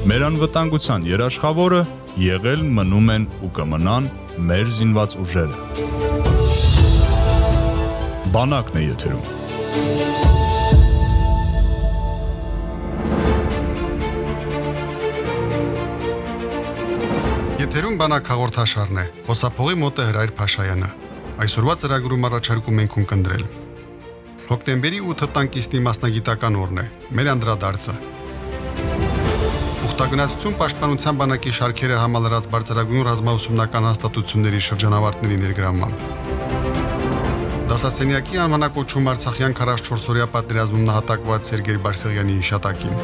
Մեր անվտանգության երաշխավորը եղել մնում են ու կմնան մեր զինված ուժերը։ Բանակն է եթերում։ Եթերում բանակ հաղորդաշարն է։ Խոսափողի մոտ է Հրայր Փաշայանը։ Այսօրվա ծրագրում առաջարկում ենք ունկնդրել։ Հոկտեմբերի 8-ը տանկիստի մասնագիտական օրն է։ Մեր անդրադարձը։ Ուխտագնացություն պաշտպանության բանակի շարքերը համալրած բարձրագույն ռազմաուսումնական հաստատությունների շրջանավարտների ներգրավմամբ։ Դասասենյակի անվանակոչում Արցախյան 44-օրյա պատերազմում նահատակված Սերգեյ Բարսեղյանի հիշատակին։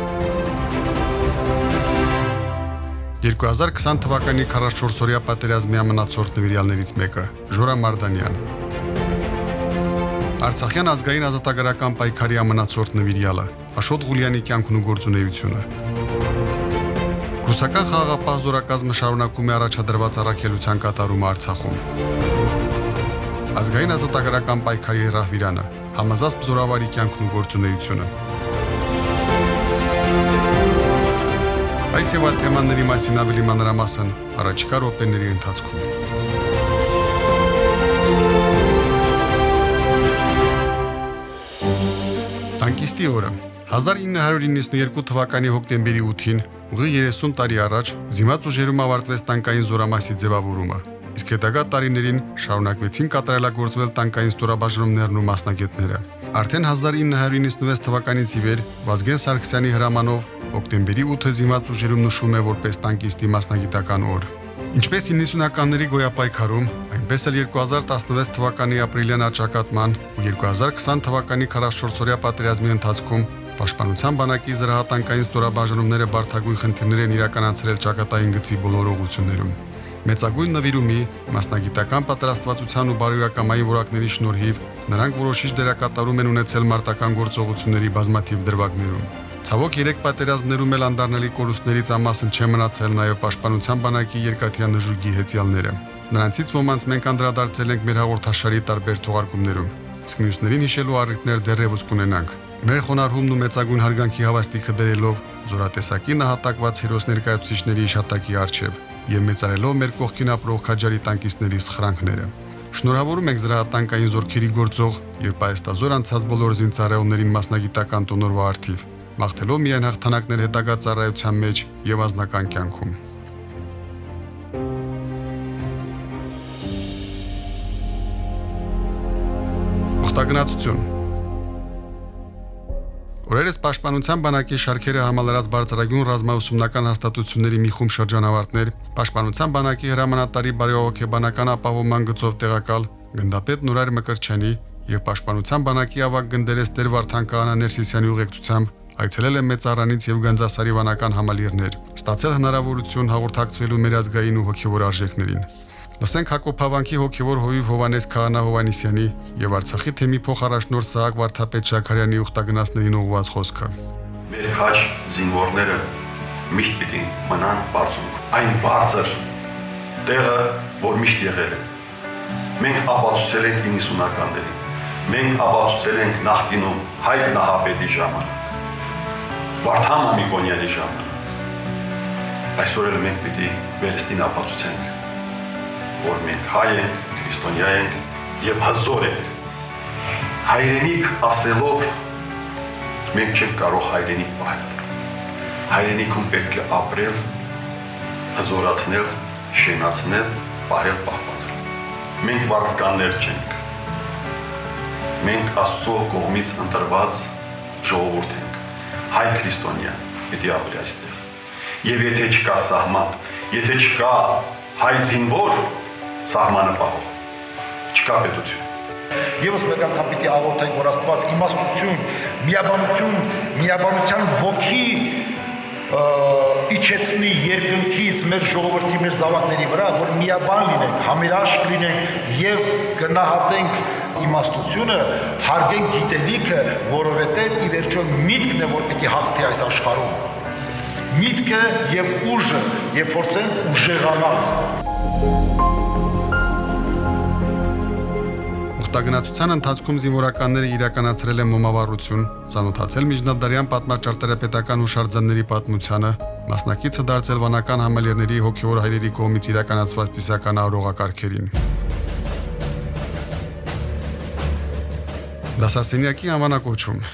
2020 թվականի 44-օրյա պատերազմի ամնացորդ նվիրյալներից մեկը Ժորա Մարդանյան։ Արցախյան ազգային ազատագրական պայքարի ամնացորդ նվիրյալը Աշոտ Ղուլյանի կյանքն ու գործունեությունը։ Ռուսական խաղաղապահ զորակազմը շարունակում է առաջադրված առաքելության կատարումը Արցախում։ Ազգային ազատագրական պայքարի հրահվիրանը համազասպ զորավարի կյանքն ու գործունեությունը։ Այս եւ այլ թեմաների մասին ավելի մանրամասն առաջիկա րոպեների ընթացքում։ Տանկիստի օրը 1992 թվականի հոկտեմբերի 8-ին, ուղի 30 տարի առաջ, զինված ուժերում ավարտվեց տանկային զորամասի ձևավորումը։ Իսկ հետագա տարիներին շարունակվեցին կատարելագործվել տանկային ստորաբաժանումներն ու մասնագետները։ Արդեն 1996 թվականից ի վեր Վազգեն Սարգսյանի հրամանով Հոկտեմբերի 8-ը զինված ուժերում նշում է որպես տանկիստի մասնագիտական օր։ Ինչպես 90-ականների գոյապայքարում, այնպես էլ 2016 թվականի ապրիլյան աճակատման ու 2020 թվականի 44-օրյա պատերազմի ընթացքում Պաշտպանության բանակի զրահատանկային ստորաբաժանումները բարթագույն խնդիրներ են իրականացրել ճակատային գծի բոլոր ուղություններում։ Մեծագույն նվիրումի, մասնագիտական պատրաստվածության ու բարոյական որակների շնորհիվ նրանք որոշիչ դերակատարում են ունեցել մարտական գործողությունների բազմաթիվ դրվագներում։ Ցավոք երեք պատերազմներում էլ անդառնալի կորուստներից ամասն չեն մնացել նաև Պաշտպանության բանակի երկաթյա նժուգի հեծյալները։ Նրանցից ոմանց մենք անդրադարձել ենք մեր հաղորդաշարի տարբեր թողարկումներում։ Իսկ մյուսներին հիշելու առիթներ դեռևս կունենանք։ Մեր խոնարհումն ու մեծագույն հարգանքի հավաստիքը բերելով զորատեսակի նահատակված հերոս ներկայացուցիչների իշատակի արչև եւ մեծարելով մեր կողքին ապրող քաջարի տանկիստների սխրանքները։ Շնորհավորում ենք զրահատանկային զորքերի գործող եւ պայստազոր անցած բոլոր զինծառայողներին մասնագիտական տոնորվա արդիվ մաղթելով միայն հաղթանակներ հետագա ծառայության մեջ եւ անձնական կյանքում։ Ուխտագնացություն Օրերս Պաշտպանության բանակի շարքերը համալրած բարձրագույն ռազմաուսումնական հաստատությունների մի խումբ շրջանավարտներ Պաշտպանության բանակի հրամանատարի բարեհոգեբանական ապահովման գծով տեղակալ գնդապետ Նուրար Մկրչյանի եւ Պաշտպանության բանակի ավագ գնդերես Տեր Վարդան Կանա Ներսիսյանի ուղեկցությամբ Այցելել եմ Մեծ Արանից եւ Գանձասարի վանական համալիրներ, ստացել հնարավորություն հաղորդակցվելու մեր ազգային ու հոգեվոր արժեքներին։ Լսենք Հակոբ Հավանքի հոգեվոր հովիվ Հովանես Քահանա Հովանիսյանի եւ Արցախի թեմի փոխարաշնորհ Սահակ Վարդապետ Շաքարյանի ուխտագնացներին ուղված խոսքը։ Մեր քաչ զինվորները միշտ պիտի մնան բարձր։ Այն բարձր տեղը, որ միշտ եղել է։ Մենք ապացուցել ենք 90-ականներին։ Մենք ապացուցել ենք նախկինում հայ նահապետի ժամանակ Վարդան Մամիկոնյանի ժամանակ։ Այսօր էլ մենք պիտի վերստին ապացուցենք, որ մենք հայ ենք, քրիստոնյա ենք եւ հզոր ենք։ Հայրենիք ասելով մենք չենք կարող հայրենիք պահել։ Հայրենիքում պետք է ապրել, հզորացնել, շենացնել, պահել, պահպանել։ Մենք վարձկաններ չենք։ Մենք Աստծո կողմից ընտրված ժողովուրդ ենք հայ քրիստոնյա պիտի ապրի այստեղ։ Եվ եթե չկա սահման, եթե չկա հայ զինվոր, սահմանը պահող, չկա պետություն։ Եվս մեկ անգամ պիտի աղոթենք, որ Աստված իմաստություն, միաբանություն, միաբանության ոգի իջեցնի երկնքից մեր ժողովրդի մեր զավակների վրա, որ միաբան լինենք, համերաշխ լինենք եւ գնահատենք իմաստությունը, հարգենք գիտելիքը, որովհետեւ ի վերջո միտքն է, որ պիտի հաղթի այս աշխարհում։ Միտքը եւ ուժը, եւ փորձենք ուժեղանալ։ Ուխտագնացության ընթացքում զինվորականները իրականացրել են մոմավառություն, ցանոթացել միջնադարյան պատմաճարտարապետական հուշարձանների պատմությանը, մասնակիցը դարձել վանական համալիրների հոգևոր հայրերի կողմից իրականացված ծիսական առողակարգերին։ Դասասենյակի անվանակոչում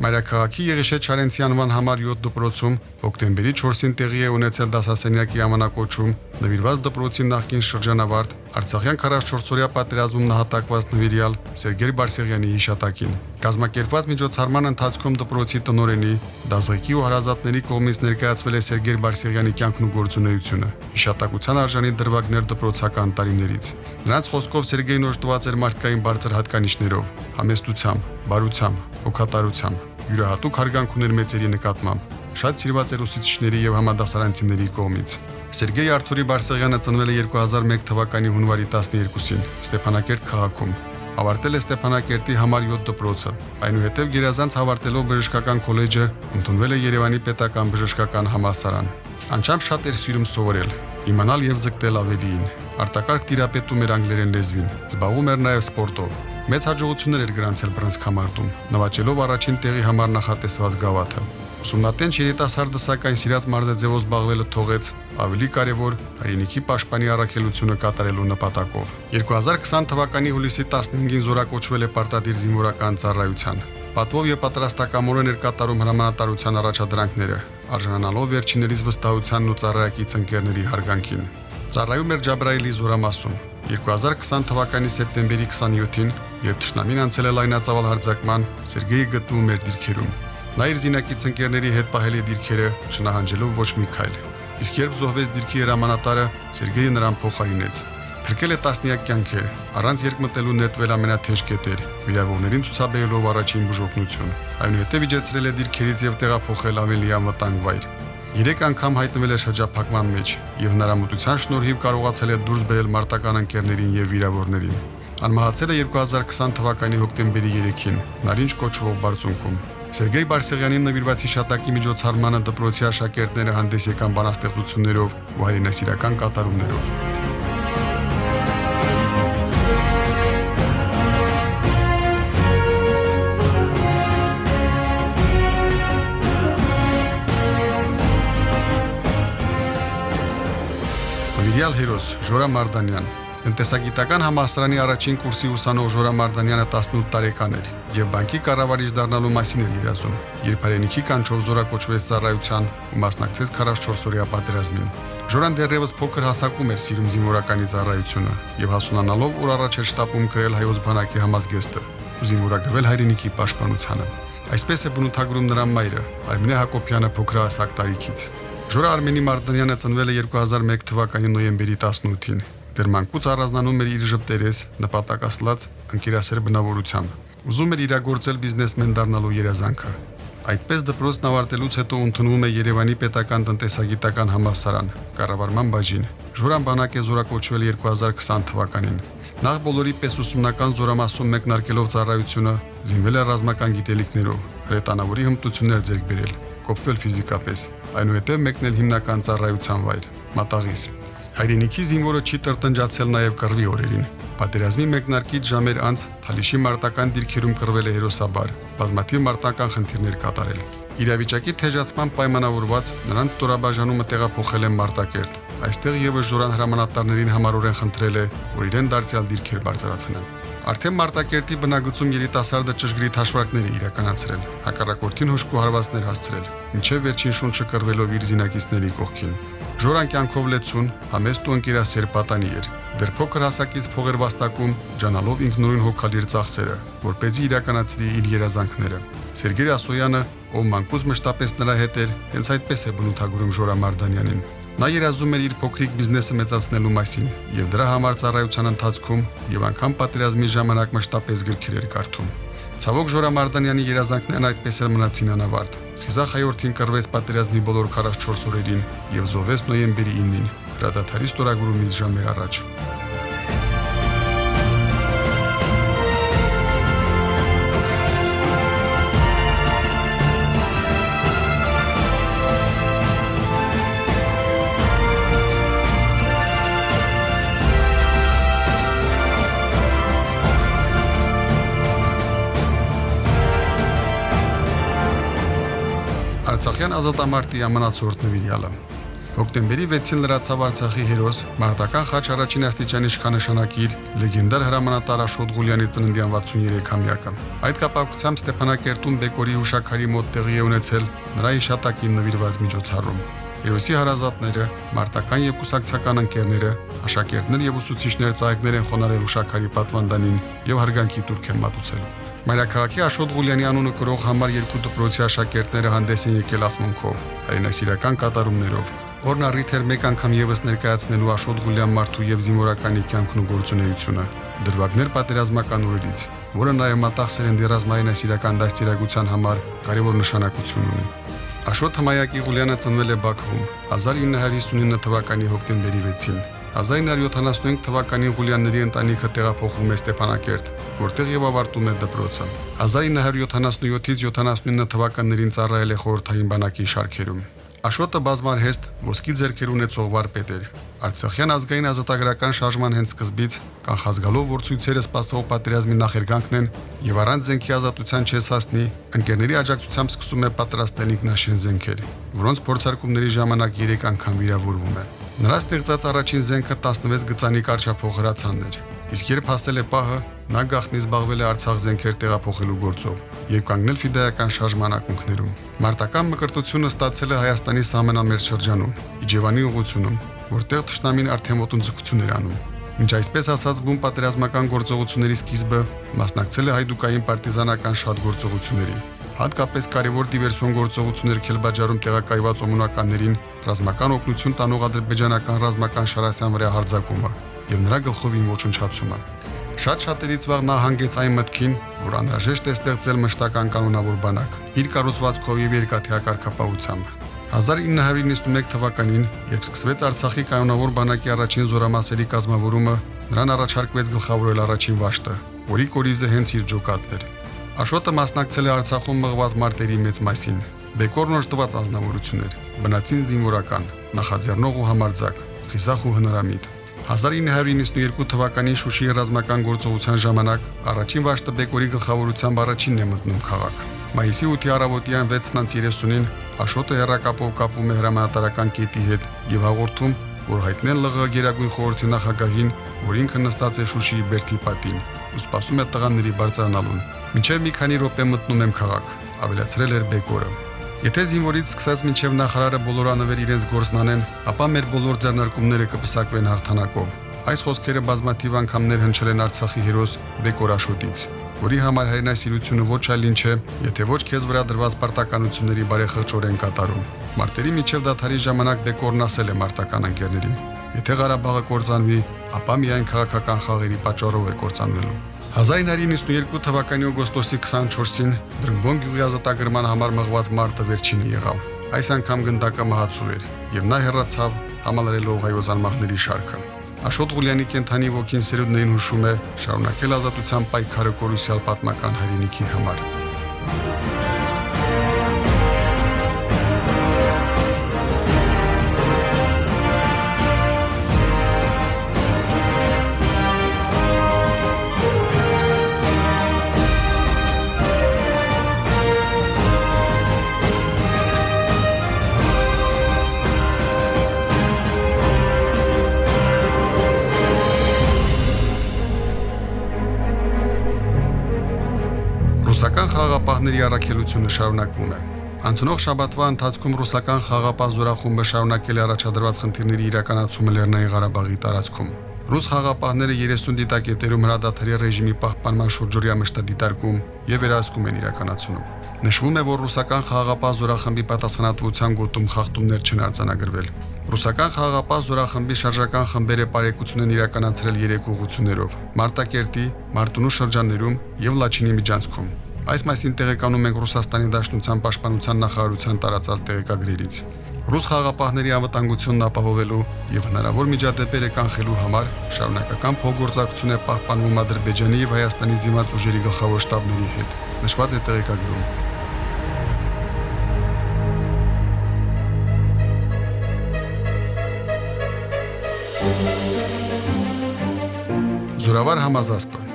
Մայրաքաղաքի Եղիշե Չարենցի անվան համար 7 դպրոցում հոկտեմբերի 4-ին տեղի է ունեցել դասասենյակի ամանակոչում նվիրված դպրոցի նախկին շրջանավարտ Արցախյան 44-օրյա պատերազմում նահատակված նվիրյալ Սերգեյ Բարսեղյանի հիշատակին։ Կազմակերպված միջոցառման ընթացքում դպրոցի տնօրենի, դասղեկի ու հարազատների կողմից ներկայացվել է Սերգեյ Բարսեղյանի կյանքն ու գործունեությունը։ Հիշատակության արժանի դրվագներ դպրոցական տարիներից։ Նրանց խոսքով Սերգեյն օժտված էր մարդկային բարձր հատկանիշներով, համեստությամբ, բարությամբ, հոգատարությամբ յուրահատուկ հարգանք ուներ մեծերի նկատմամբ։ Շատ սիրված էր ուսուցիչների եւ համադասարանցիների կողմից։ Սերգեյ Արթուրի Բարսեղյանը ծնվել է 2001 թվականի հունվարի 12-ին Ստեփանակերտ քաղաքում։ Ավարտել է Ստեփանակերտի համար 7 դպրոցը։ Այնուհետև գերազանց ավարտելով բժշկական քոլեջը, ընդունվել է Երևանի պետական բժշկական համալսարան։ Անչափ շատ էր սիրում սովորել, իմանալ եւ ձգտել ավելիին։ Արտակարգ տիրապետում էր անգլերեն լեզվին, զբաղվում էր նաեւ սպորտով։ Մեծ հաջողություններ էր գրանցել բռնցքամարտում, նվաճելով առաջին տեղի համար նախատեսված գավաթը։ Ուսումնատենչ երիտասարդը սակայն սիրած մարզաձևով զբաղվելը թողեց. Ավելի կարևոր հայրենիքի պաշտպանի առաքելությունը կատարելու նպատակով։ 2020 թվականի հուլիսի 15-ին զորակոչվել է պարտադիր զինվորական ծառայության։ Պատվով եւ պատրաստակամորեն էր կատարում հրամանատարության առաջադրանքները, արժանանալով վերջիներիս վստահությանն ու ծառայակից ընկերների հարգանքին։ Ծառայում էր Ջաբրայելի զորամասում, 2020 թվականի սեպտեմբերի 27-ին, երբ Թշնամին անցել է լայնածավալ հարձակման, Սերգեյը գտնվում էր դիրքերում։ Նա իր զինակից ընկերների հետ պահել է դիրքերը, շնահանջելով ոչ մի քայլ։ Իսկ երբ զոհվեց դիրքի հրամանատարը, Սերգեյը նրան փոխարինեց։ Փրկել է տասնյակ կյանքեր, առանց երկմտելու նետվել ամենաթեժ կետեր, վիրավորներին ցուցաբերելով առաջին բուժօգնություն։ Այնուհետև իջեցրել է դիրքերից եւ տեղափոխել ավելի անվտանգ վայր։ Երեք անգամ հայտնվել է շրջափակման մեջ եւ հնարամտության շնորհիվ կարողացել է դուրս բերել մարտական ընկերներին եւ վիրավորներին։ Անմահացել է 2020 թվականի հոկտեմբերի 3-ին Նարինջ կոչվող բարձունքում։ Սերգեյ Բարսեղյանին նվիրված հիշատակի միջոցառմանը դպրոցի աշակերտները հանդես եկան բանաստեղծություններով ու հայրենասիրական կատարումներով։ Նվիրյալ հերոս Ժորա Մարդանյան Տնտեսագիտական համալսարանի առաջին կուրսի ուսանող Ժորա Մարդանյանը 18 տարեկան էր եւ բանկի կառավարիչ դառնալու մասին էր երազում, երբ հայրենիքի կանչով զորակոչվեց ծառայության ու մասնակցեց 44-օրյա պատերազմին։ Ժորան դեռևս փոքր հասակում էր սիրում զինվորականի ծառայությունը եւ հասունանալով օր առաջ էր շտապում գրել հայոց բանակի համազգեստը ու զինվորագրվել հայրենիքի պաշտպանությանը։ Այսպես է բնութագրում նրա մայրը, Արմինե Հակոբյանը փոքրահասակ տարիքից։ Ժորա Արմենի Մարտանյանը ծնվել է 2001 թվականի նոյեմբերի 18-ին։ Դեռ մանկուց առանձնանում էր իր ժպտերես նպատակասլաց ընկերասեր բնավորությամբ։ Ուզում էր իրագործել բիզնեսմեն դառնալու երազանքը։ Այդպես դպրոցն ավարտելուց հետո ընդունվում է Երևանի Պետական տնտեսագիտական համալսարան, կառավարման բաժին։ Ժորան բանակ է զորակոչվել 2020 թվականին։ Նախ բոլորի պես ուսումնական զորամասում մեկնարկելով ծառայությունը, զինվել է ռազմական գիտելիքներով, հրետանավորի հմտություններ ձեռք բերել, կոփվել ֆիզիկապես այնուհետև մեկնել հիմնական ծառայության վայր՝ Մատաղիս։ Հայրենիքի զինվորը չի տրտնջացել նաև կռվի օրերին։ Պատերազմի մեկնարկից ժամեր անց Թալիշի մարտական դիրքերում կռվել է հերոսաբար, բազմաթիվ մարտական խնդիրներ կատարել։ Իրավիճակի թեժացման պայմանավորված նրանց ստորաբաժանումը տեղափոխել են Մարտակերտ։ Այստեղ եւս Ժորան հրամանատարներին համառորեն խնդրել է, որ իրեն դարձյալ դիրքեր բարձրացնեն։ Արդեն Մարտակերտի բնագծում երիտասարդը ճշգրիտ հաշվարկներ է իրականացրել, հակառակորդին հուշկու հարվածներ հասցրել, ինչև վերջին շունչը կռվելով իր զինակիցների կողքին։ Ժորան կյանքով լեցուն, համեստ ու ընկերասեր պատանի էր։ Դեռ փոքր հասակից փողեր վաստակում, ջանալով ինքնուրույն հոգալիր ծախսերը, որ เป զի իրականացրի իր երազանքները։ Սերգեյ Ասոյանը, ով մանկուց մշտապես նրա հետ էր, հենց այդպես է բնութագրում Ժորա Մարդանյանին։ Նա երազում էր իր փոքրիկ բիզնեսը մեծացնելու մասին եւ դրա համար ծառայության ընթացքում եւ անգամ պատերազմի ժամանակ մշտապես գրքեր էր կարդում։ Ցավոք Ժորա Մարդանյանի երազանքներն այդպես էլ մնացին անավարտ։ Խիզախ հայորդին կռվեց պատերազմի բոլոր 44 օրերին եւ զոհվեց նոյեմբերի 9-ին, հրադադարի ստորագրումից ժամեր առաջ։ ազատամարտի ամնացորդ նվիրյալը։ Հոկտեմբերի 6-ին լրացավ Արցախի հերոս Մարտական խաչ առաջին աստիճանի իշխանաշանակիր լեգենդար հրամանատար Աշոտ Ղուլյանի ծննդյան 63-ամյակը։ Այդ կապակցությամբ Ստեփանակերտում Բեկորի հուշակարի մոտ տեղի է ունեցել նրա հիշատակին նվիրված միջոցառում։ Հերոսի հարազատները, մարտական եւ կուսակցական ընկերները, աշակերտներ եւ ուսուցիչներ ծաղիկներ են խոնարել հուշակարի պատվանդանին եւ հարգանքի տուրք են մատուցել։ Մայրաքաղաքի Աշոտ Ղուլյանի անունը կրող համար երկու դպրոցի աշակերտները հանդես են եկել ասմունքով, հայրենասիրական կատարումներով, Օրն առիթ էր մեկ անգամ եւս ներկայացնելու Աշոտ Գուլյան Մարթու եւ Զինվորականի կյանքն ու գործունեությունը։ Դրվագներ պատերազմական օրերից, որը նաեւ մտաղ սերնդի ռազմային ասիրական դաստիարակության համար կարևոր նշանակություն ունի։ Աշոտ Հմայակի Գուլյանը ծնվել է Բաքվում 1959 թվականի հոկտեմբերի 6-ին։ 1975 թվականին Գուլյանների ընտանիքը տեղափոխվում է Ստեփանակերտ, որտեղ եւ ավարտում է դպրոցը։ 1977-ից 79 թվականներին ծառայել է խորհրդային բանակի շարքերում։ Աշոտը բազմարհեստ ոսկի ձեռքեր ունեցող վարպետ էր։ Արցախյան ազգային ազատագրական շարժման հենց սկզբից կանխազգալով որ ցույցերը սպասող պատերազմի նախերգանքն են եւ առանց զենքի ազատության չես հասնի, ընկերների աջակցությամբ սկսում է պատրաստել ինքնաշեն զենքեր, որոնց փորձարկումների ժամանակ 3 անգամ վիրավորվում է։ Նրա ստեղծած առաջին զենքը 16 գծանի կարճափող հրացանն էր, իսկ երբ հասել է պահը, նա գախնի զբաղվել է Արցախ զենքեր տեղափոխելու գործով եւ կանգնել ֆիդայական շարժման ակունքներում։ Մարտական մկրտությունը ստացել է Հայաստանի սահմանամերձ շրջանում, Իջևանի ուղությունում, որտեղ Թշնամին արդեն ոտնձգություն էր անում։ Մինչ այսպես ասած բուն պատերազմական գործողությունների սկիզբը մասնակցել է հայդուկային պարտիզանական շատ գործողությունների։ Հատկապես կարևոր դիվերսիոն գործողություններ Քելբաջարում տեղակայված օմոնականներին ռազմական օգնություն տանող ադրբեջանական ռազմական շարասյան վրա հարձակումը եւ նրա գլխովին ոչնչացումը։ Շատ շատերից վաղ նա հանգեց այն մտքին, որ անհրաժեշտ է ստեղծել մշտական կանոնավոր բանակ իր կառուցվածքով եւ երկաթյակարգապահությամբ։ 1991 թվականին, երբ սկսվեց Արցախի կանոնավոր բանակի առաջին զորամասերի կազմավորումը, նրան առաջարկվեց գլխավորել առաջին վաշտը, որի կորիզը հենց իր ջոկատն էր։ Աշոտը մասնակցել է Արցախում մղված մարտերի մեծ մասին։ Բեկորն օժտված ազնվորություններ, բնացին զինվորական, նախաձեռնող ու համարձակ, խիզախ ու հնարամիտ։ 1992 թվականի Շուշիի ռազմական գործողության ժամանակ առաջին վաշտը Բեկորի գլխավորությամբ առաջինն է մտնում քաղաք։ Մայիսի 8-ի առավոտյան 6:30-ին Աշոտը հերակապով կապվում է հրամանատարական կետի հետ եւ հաղորդում, որ հայտնել ԼՂ Գերագույն խորհրդի նախագահին, որ ինքը նստած է Շուշիի Բերթի պատին ու սպասում է տղաների բարձրանալուն։ Մինչև մի քանի րոպե մտնում եմ քաղաք, ավելացրել էր Բեկորը։ Եթե զինվորից սկսած մինչև նախարարը բոլորանվեր իրենց գործն անեն, ապա մեր բոլոր ձեռնարկումները կպսակվեն հաղթանակով։ Այս խոսքերը բազմաթիվ անգամներ հնչել են Արցախի հերոս Բեկորաշոտից, որի համար հայրենասիրությունը ոչ այլ ինչ է, եթե ոչ քեզ վրա դրված պարտականությունների բարեխղճորեն կատարում։ Մարտերի միջև դաթարի ժամանակ Բեկորն ասել է մարտական ընկերներին. Եթե Ղարաբաղը կործանվի, ապա միայն քաղաքական խաղերի պատճառով է կործանվելու։ 1992 թվականի օգոստոսի 24-ին Դրմբոն գյուղի ազատագրման համար մղված մարտը վերջինը եղավ։ Այս անգամ գնդակը մահացու էր, եւ նա հեռացավ համալրելով հայոց անմահների շարքը։ Աշոտ Ղուլյանի կենթանի ոգին սերունդներին հուշում է շարունակել ազատության պայքարը կորուսյալ պատմական հայրենիքի համար։ խաղապահների առաքելությունը շարունակվում է։ Անցնող շաբաթվա ընթացքում ռուսական խաղապահ զորախումբը շարունակել է առաջադրված խնդիրների իրականացումը Լեռնային Ղարաբաղի տարածքում։ Ռուս խաղապահները 30 դիտակետերում հրադադարի ռեժիմի պահպանման շուրջօրյա մշտադիտարկում եւ վերահսկում են իրականացնում։ Նշվում է, որ ռուսական խաղապահ զորախմբի պատասխանատվության գոտում խախտումներ չեն արձանագրվել։ Ռուսական խաղապահ զորախմբի շարժական խմբերը բարեկեցություն են իրականացրել երեք ուղություններով՝ Մարտակերտի, Մարտունու շրջաններում եւ Լաչինի միջանցքում։ Այս մասին տեղեկանում ենք Ռուսաստանի Դաշնության Պաշտպանության նախարարության տարածած տեղեկագրերից։ Ռուս խաղապահների անվտանգությունն ապահովելու եւ հնարավոր միջադեպերը կանխելու համար շարունակական փոխգործակցություն է պահպանվում Ադրբեջանի եւ Հայաստանի զինված ուժերի գլխավոր շտաբների հետ։ Նշված է տեղեկագրում։ Զորավար համազասպը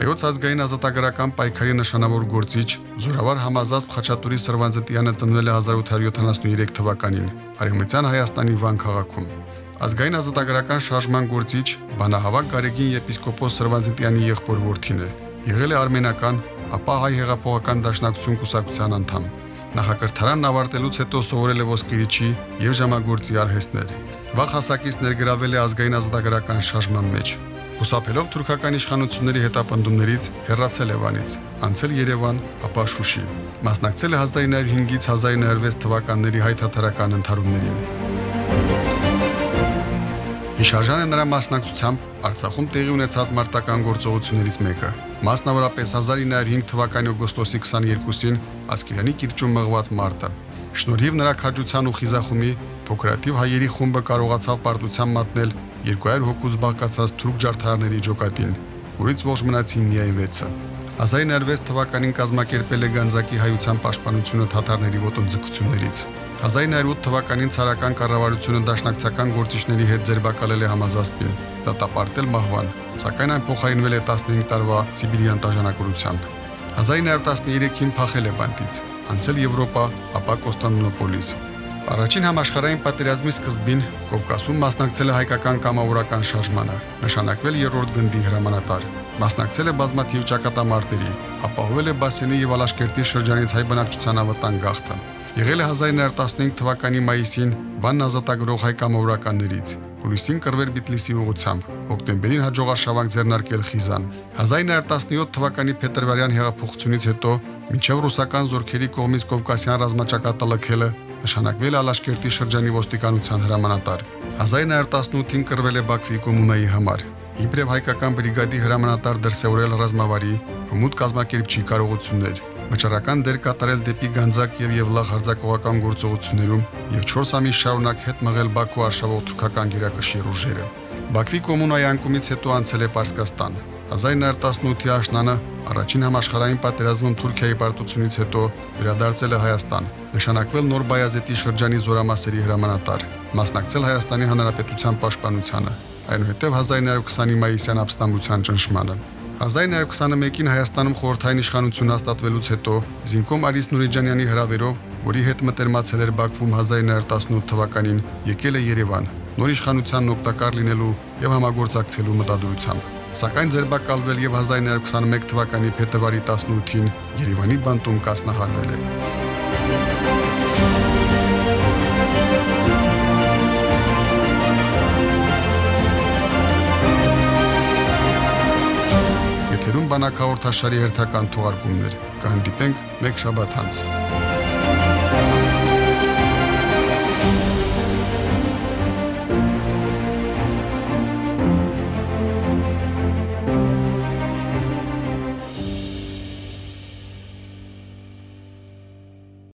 Հայոց ազգային ազատագրական պայքարի նշանավոր գործիչ Զորավար Համազազբ Խաչատուրի Սրվանզտյանը ծնվել է 1873 թվականին Արևմտյան Հայաստանի Վան քաղաքում։ Ազգային ազատագրական շարժման գործիչ բանահավաք Գարեգին եպիսկոպոս Սրվանզտյանի եղբոր որդին է։ Եղել է արմենական, ապա հայ հեղափոխական դաշնակցություն կուսակցության անդամ։ Նախակրթարանն ավարտելուց հետո սովորել է ոսկերիչի եւ ժամագործի արհեստներ։ Վաղ հասակից ներգրավել է ազգային ազատագրական շարժման մեջ։ Խուսափելով թուրքական իշխանությունների հետապնդումներից հեռացել Եվանից, անցել Երևան, ապա Շուշի։ Մասնակցել է 1905-ից 1906 թվականների հայ-թաթարական ընթարումներին։ Հիշարժան է նրա մասնակցությամբ Արցախում տեղի ունեցած մարտական գործողություններից մեկը։ Մասնավորապես 1905 թվականի օգոստոսի 22-ին Ասկերանի կիրճում մղված մարտը։ Շնորհիվ նրա քաջության ու խիզախումի փոքրատիվ հայերի խումբը կարողացավ պարտության մատնել 200 հոգուց բաղկացած թուրք ջարդարների ջոկատին, որից ողջ մնացին միայն 6-ը։ 1906 թվականին կազմակերպել է Գանձակի հայության պաշտպանությունը թաթարների ոտնձգություններից։ 1908 թվականին ցարական կառավարությունը դաշնակցական գործիչների հետ ձերբակալել է Համազասպին, դատապարտել մահվան, սակայն այն փոխարինվել է 15 տարվա Սիբիրյան տաժանակորությամբ։ 1913-ին փախել է բանտից, անցել Եվրոպա, ապա Կոստանդնուպոլիս։ Առաջին համաշխարհային պատերազմի սկզբին Կովկասում մասնակցել է հայկական կամավորական շարժմանը, նշանակվել երրորդ գնդի հրամանատար, մասնակցել է բազմաթիվ ճակատամարտերի, ապահովել է Բասենի եւ Ալաշկերտի շրջանից հայ բնակչության ավտան գաղթը։ Եղել է 1915 թվականի մայիսին Վանն ազատագրող հայ կամավորականներից, հուլիսին կրվեր Բիտլիսի ուղությամբ, հոկտեմբերին հաջողարշավանք ձեռնարկել Խիզան։ 1917 թվականի փետրվարյան հեղափոխությունից հետո մինչև ռուսական զորքերի կողմից Կովկասյան ռազմաճակատը լքելը նշանակվել Ալաշկերտի շրջանի ոստիկանության հրամանատար։ 1918-ին կրվել է Բաքվի կոմունայի համար։ Իբրև հայկական բրիգադի հրամանատար դրսևորել ռազմավարի հմուտ կազմակերպչի կարողություններ, վճռական դեր կատարել դեպի Գանձակ եւ Եվլախ հարձակողական գործողություններում եւ 4 ամիս շարունակ հետ մղել Բաքու արշավող թուրքական գերակշիռ ուժերը։ Բաքվի կոմունայի անկումից հետո անցել է Պարսկաստան։ 1918-ի աշնանը առաջին համաշխարհային պատերազմում Թուրքիայի պարտությունից հետո վերադարձել է Հայաստան, նշանակվել Նոր Բայազետի շրջանի զորամասերի հրամանատար, մասնակցել Հայաստանի Հանրապետության պաշտպանությանը, այնուհետև 1920-ի մայիսյան ապստամբության ճնշմանը։ 1921-ին Հայաստանում խորհրդային իշխանություն հաստատվելուց հետո Զինկոմ Արիս Նուրիջանյանի հրավերով, որի հետ մտերմացել էր Բաքվում 1918 թվականին, եկել է Երևան, նոր իշխանությանն օգտակար լինելու եւ համագործակցելու մտադրությամբ։ Սակայն ձերբակալվել եւ 1921 թվականի փետրվարի 18-ին Երևանի բանտում կասնահարվել է։ Եթերում բանակ հաղորդաշարի հերթական թողարկումներ։ Կհանդիպենք մեկ շաբաթ անց։